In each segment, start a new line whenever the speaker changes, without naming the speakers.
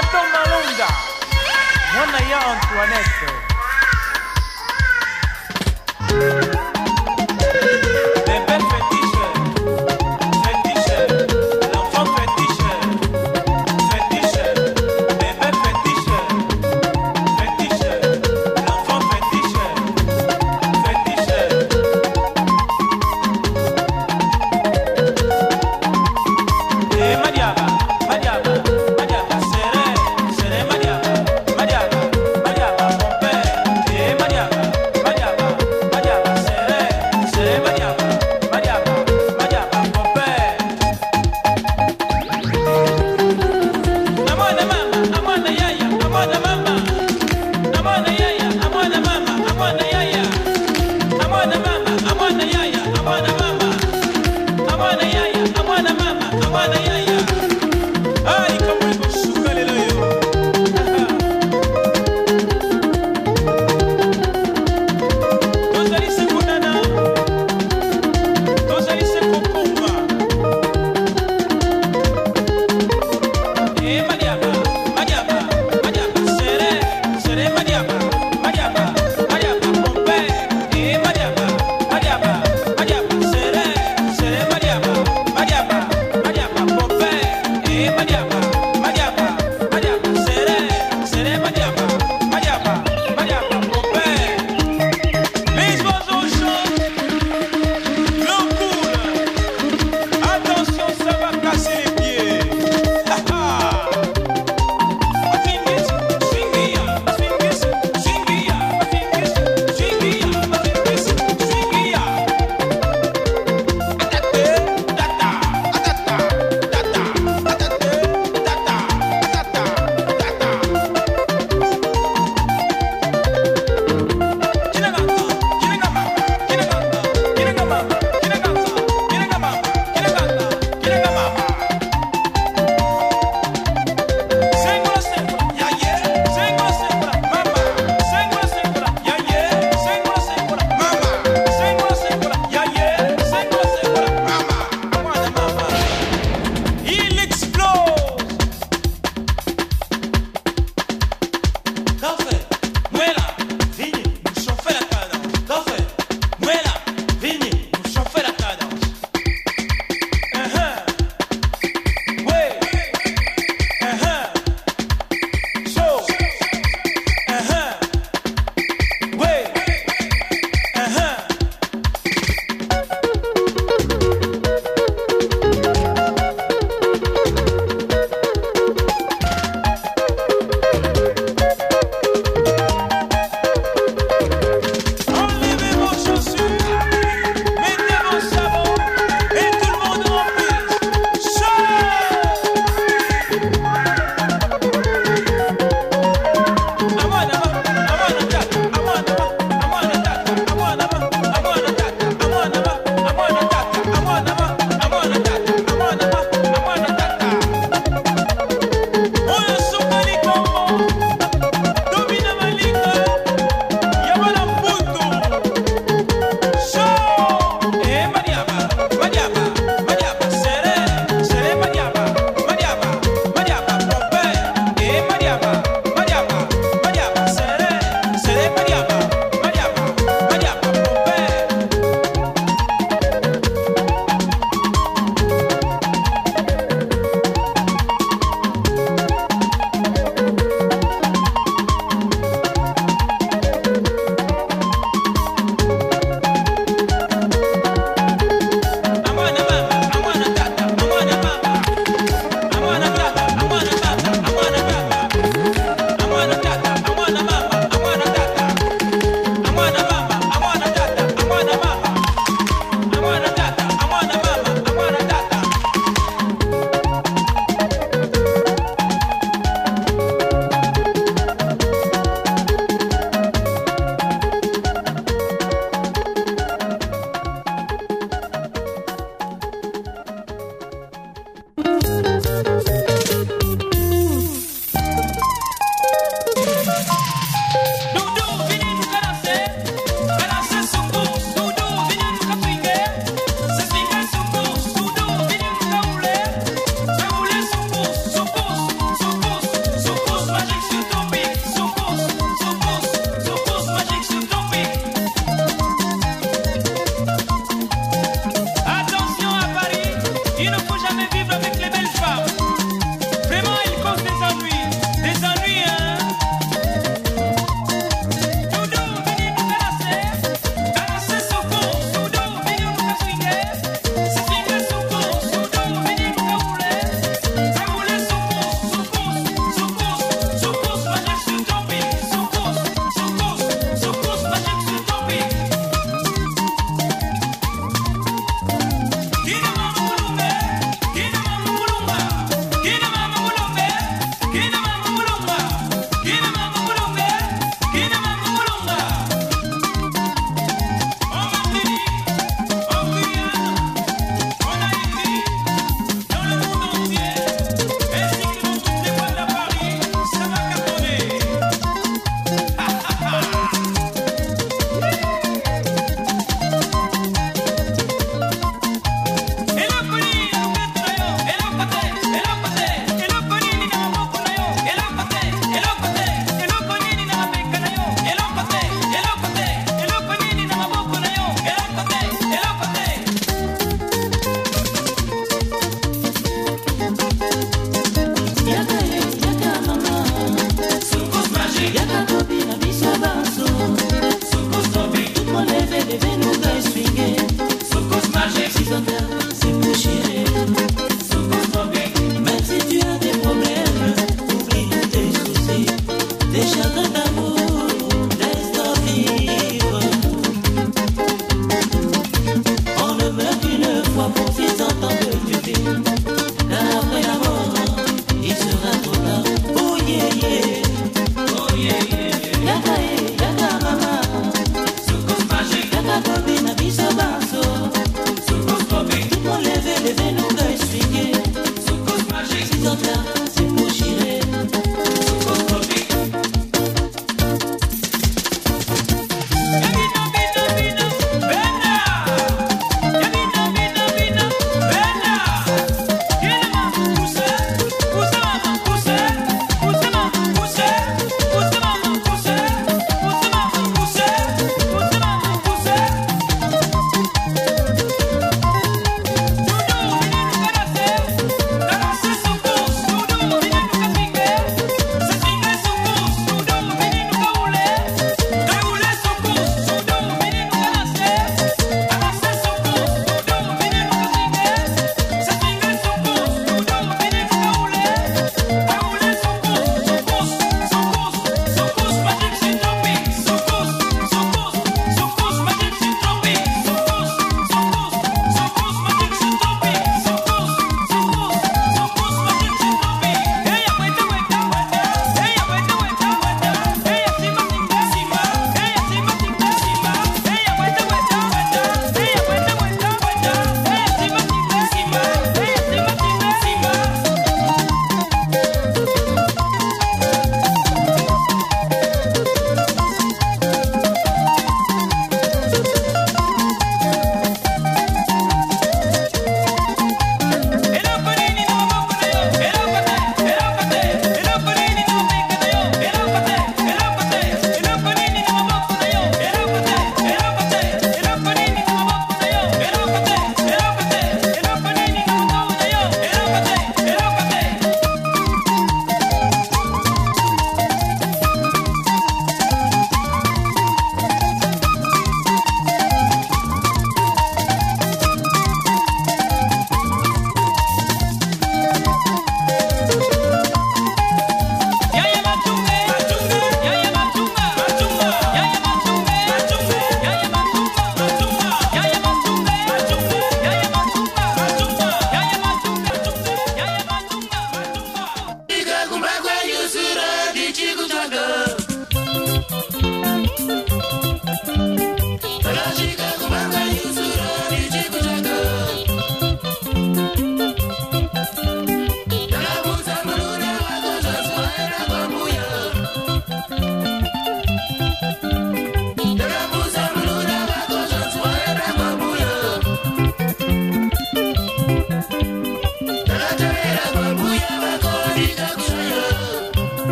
platon malonga
mwana ya antoinette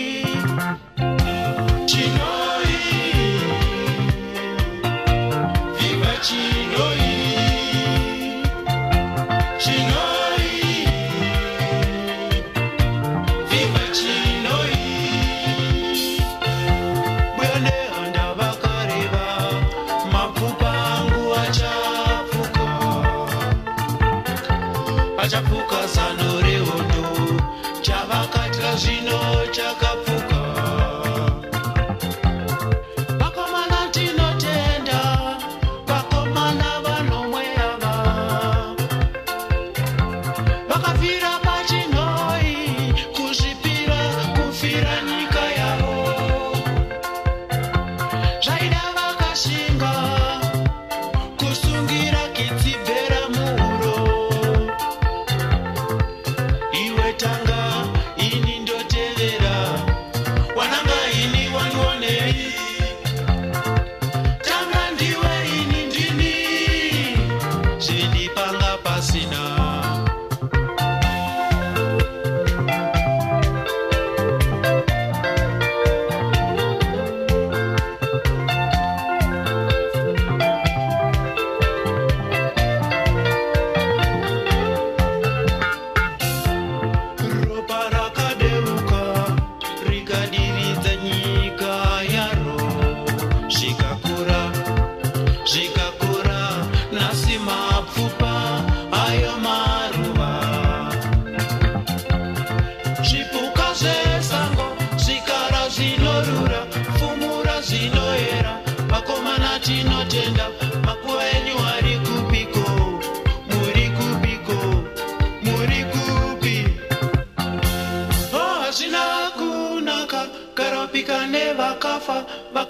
Thank you.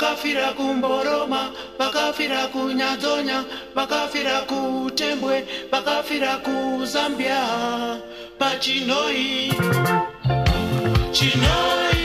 Bakafira kumboroma bakafira kunyadzonya bakafira kutembwe bakafira kuzambia pachinoi
chinoi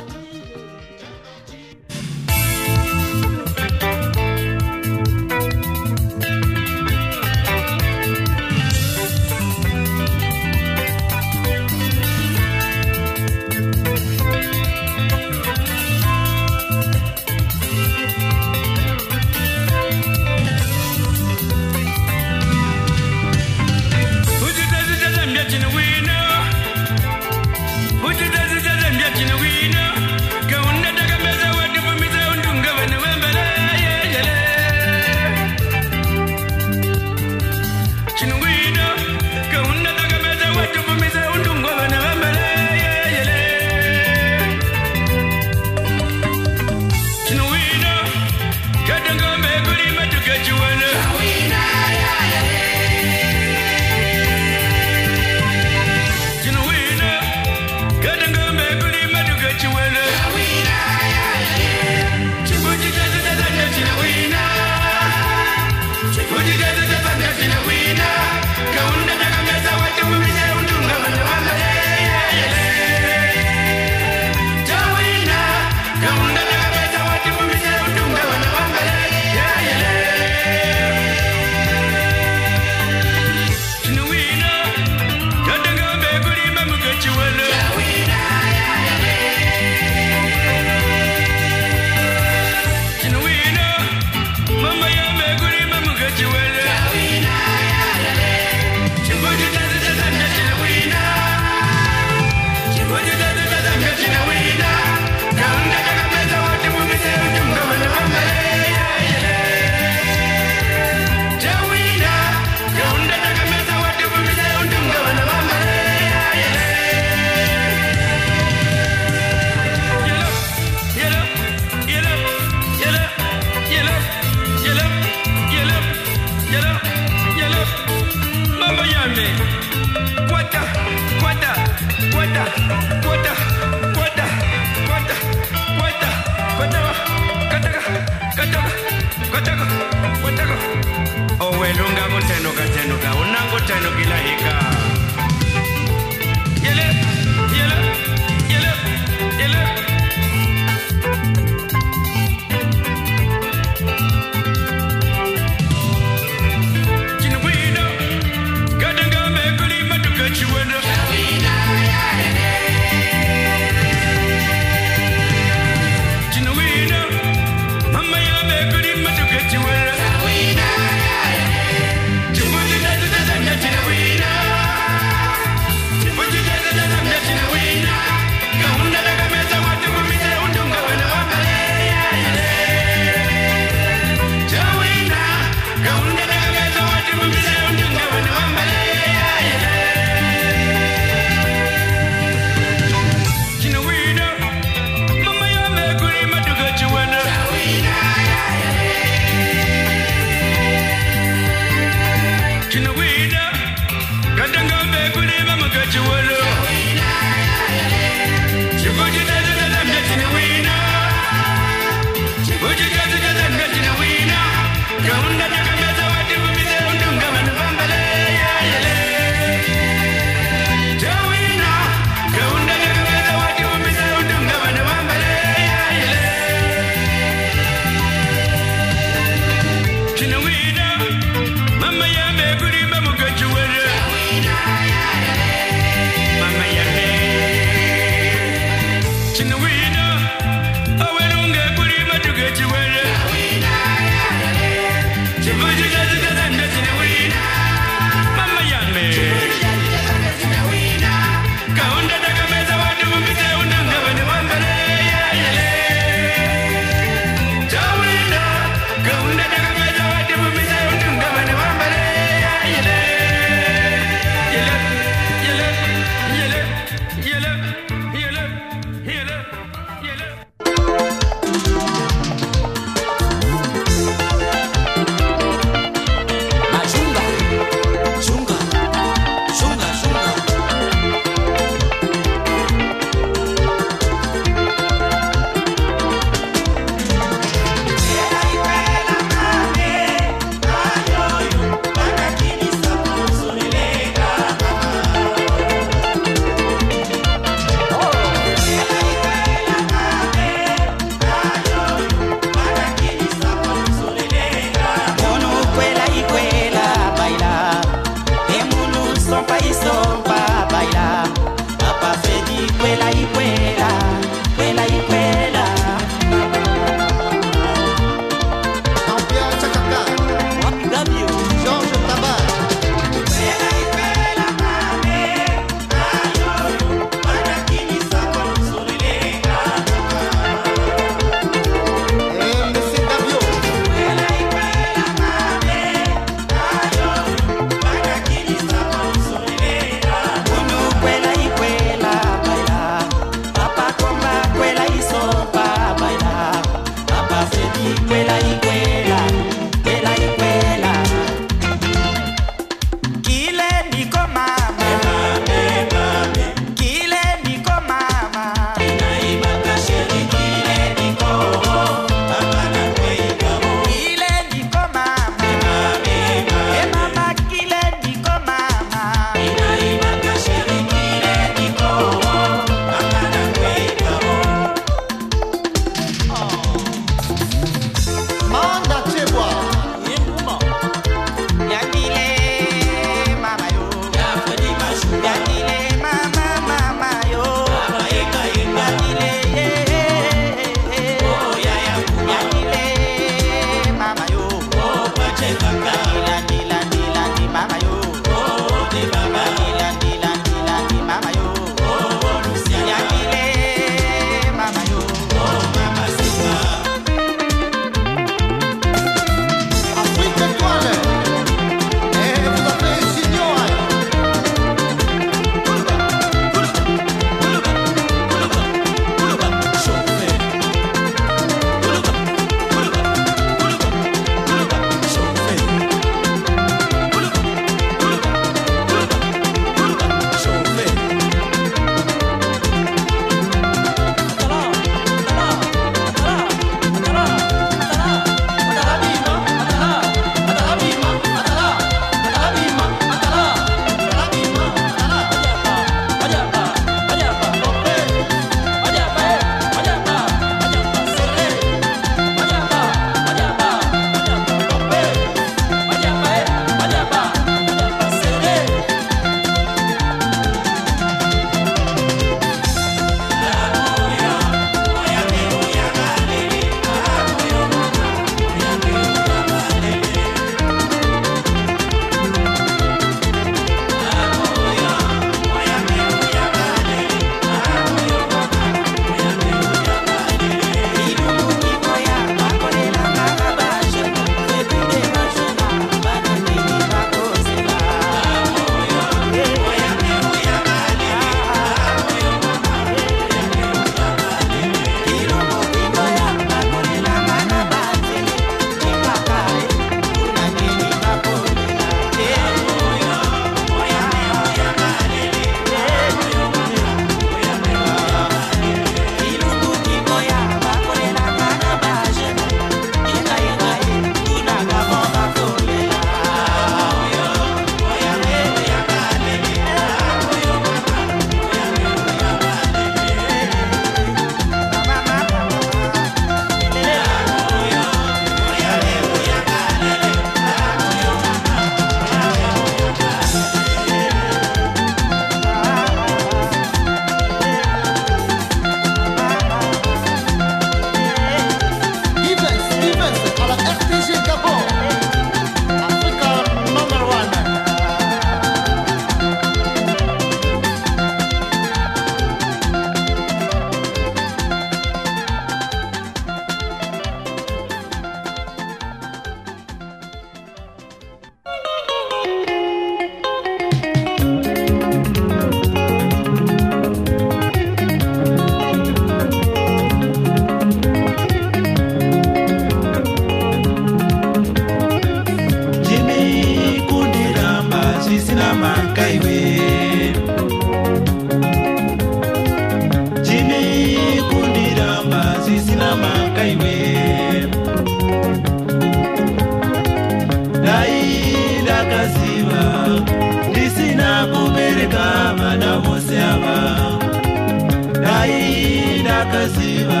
bakasiba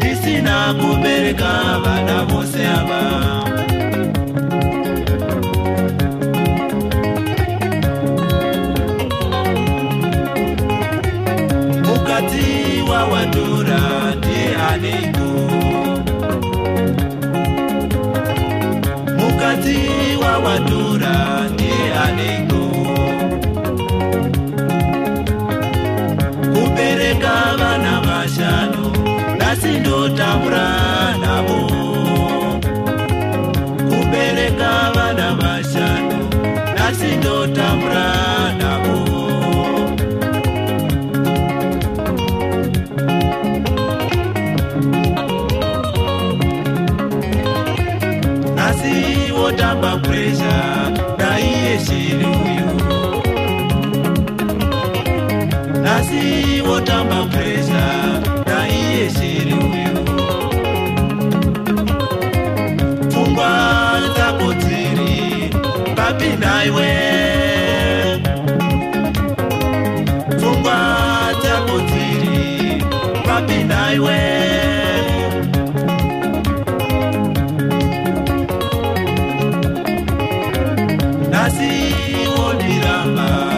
lisina kubereka bana bose aba mukati wa wadura ndiye aniko mukati wa wadura asi ndotaura navo kubereka vana vashanu asi ndotaura navo asi wotamba puresha naiye shiri uyu asi wotamba puresha iwe pfungwa dzako dziri papinda iwe nhasi wondiramba